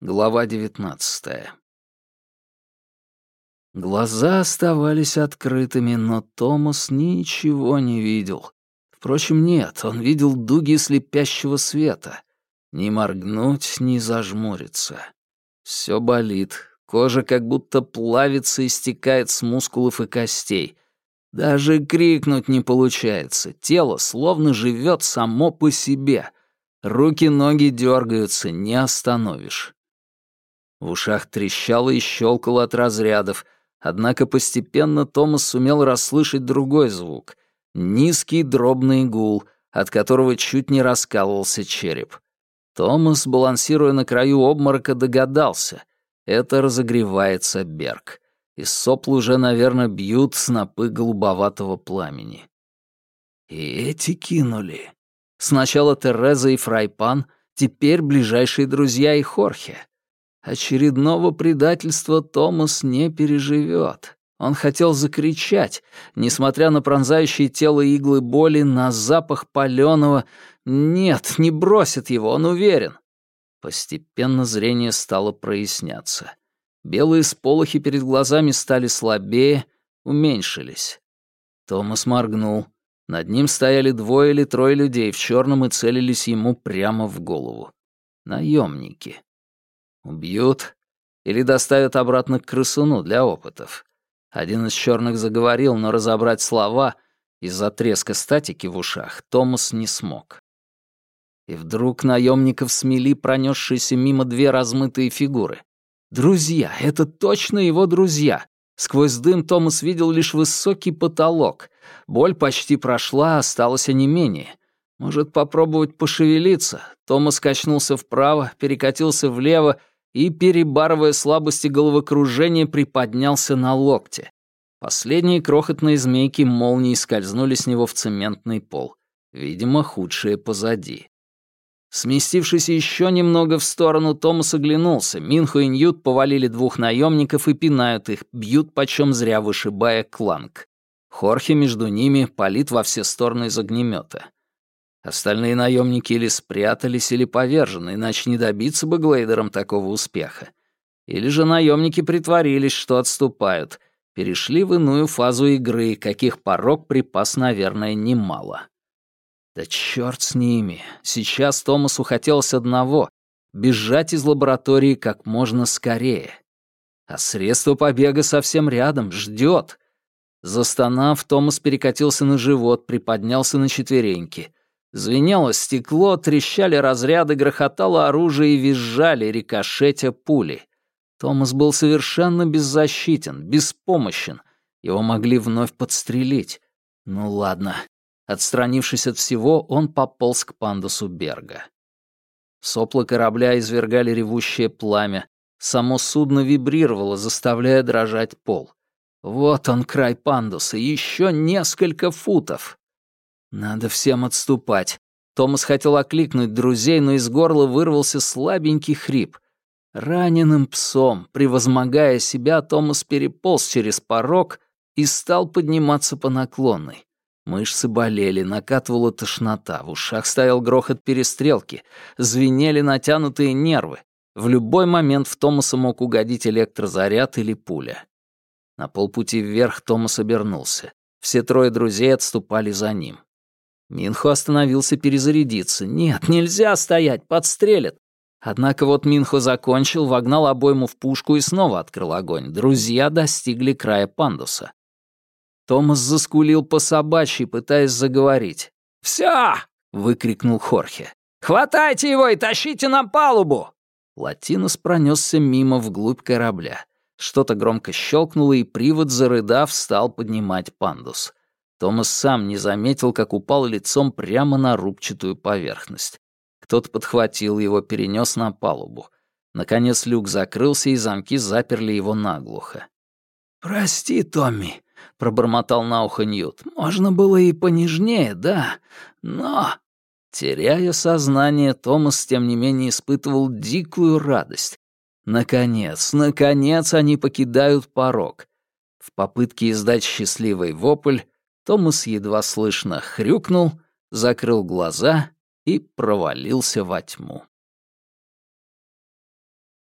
Глава девятнадцатая. Глаза оставались открытыми, но Томас ничего не видел. Впрочем, нет, он видел дуги слепящего света. Ни моргнуть, ни зажмуриться. Все болит, кожа как будто плавится и стекает с мускулов и костей. Даже крикнуть не получается, тело словно живет само по себе. Руки-ноги дергаются, не остановишь. В ушах трещало и щелкало от разрядов, однако постепенно Томас сумел расслышать другой звук — низкий дробный гул, от которого чуть не раскалывался череп. Томас, балансируя на краю обморока, догадался — это разогревается Берг. Из сопл уже, наверное, бьют снопы голубоватого пламени. И эти кинули. Сначала Тереза и Фрайпан, теперь ближайшие друзья и Хорхе. Очередного предательства Томас не переживет. Он хотел закричать, несмотря на пронзающие тело иглы боли, на запах паленого. Нет, не бросит его, он уверен. Постепенно зрение стало проясняться. Белые сполохи перед глазами стали слабее, уменьшились. Томас моргнул. Над ним стояли двое или трое людей в черном и целились ему прямо в голову. Наемники. Убьют или доставят обратно к крысуну для опытов. Один из черных заговорил, но разобрать слова из-за треска статики в ушах Томас не смог. И вдруг наемников смели пронесшиеся мимо две размытые фигуры. Друзья, это точно его друзья. Сквозь дым Томас видел лишь высокий потолок. Боль почти прошла, осталось онемение. Может, попробовать пошевелиться? Томас качнулся вправо, перекатился влево и, перебарывая слабости головокружения, приподнялся на локте. Последние крохотные змейки молнии скользнули с него в цементный пол. Видимо, худшее позади. Сместившись еще немного в сторону, Томас оглянулся. Минху и Ньют повалили двух наемников и пинают их, бьют почем зря, вышибая кланг. Хорхе между ними палит во все стороны из огнемета. Остальные наемники или спрятались, или повержены, иначе не добиться бы Глейдером такого успеха. Или же наемники притворились, что отступают, перешли в иную фазу игры, каких порог припас, наверное, немало. Да черт с ними. Сейчас Томасу хотелось одного — бежать из лаборатории как можно скорее. А средство побега совсем рядом, ждет. Застонав, Томас перекатился на живот, приподнялся на четвереньки — Звенело стекло, трещали разряды, грохотало оружие и визжали, рикошетя пули. Томас был совершенно беззащитен, беспомощен. Его могли вновь подстрелить. Ну ладно. Отстранившись от всего, он пополз к пандусу Берга. Сопла корабля извергали ревущее пламя. Само судно вибрировало, заставляя дрожать пол. Вот он, край пандуса, еще несколько футов. Надо всем отступать. Томас хотел окликнуть друзей, но из горла вырвался слабенький хрип. Раненым псом, превозмогая себя, Томас переполз через порог и стал подниматься по наклонной. Мышцы болели, накатывала тошнота, в ушах стоял грохот перестрелки, звенели натянутые нервы. В любой момент в Томаса мог угодить электрозаряд или пуля. На полпути вверх Томас обернулся. Все трое друзей отступали за ним. Минхо остановился перезарядиться. «Нет, нельзя стоять, подстрелят!» Однако вот Минхо закончил, вогнал обойму в пушку и снова открыл огонь. Друзья достигли края пандуса. Томас заскулил по собачьи, пытаясь заговорить. «Всё!» — выкрикнул Хорхе. «Хватайте его и тащите на палубу!» Латинос пронесся мимо вглубь корабля. Что-то громко щелкнуло, и привод, зарыдав, стал поднимать пандус. Томас сам не заметил, как упал лицом прямо на рубчатую поверхность. Кто-то подхватил его, перенес на палубу. Наконец люк закрылся, и замки заперли его наглухо. «Прости, Томми», — пробормотал на ухо Ньют. «Можно было и понежнее, да, но...» Теряя сознание, Томас, тем не менее, испытывал дикую радость. Наконец, наконец они покидают порог. В попытке издать счастливый вопль Томас едва слышно хрюкнул, закрыл глаза и провалился во тьму.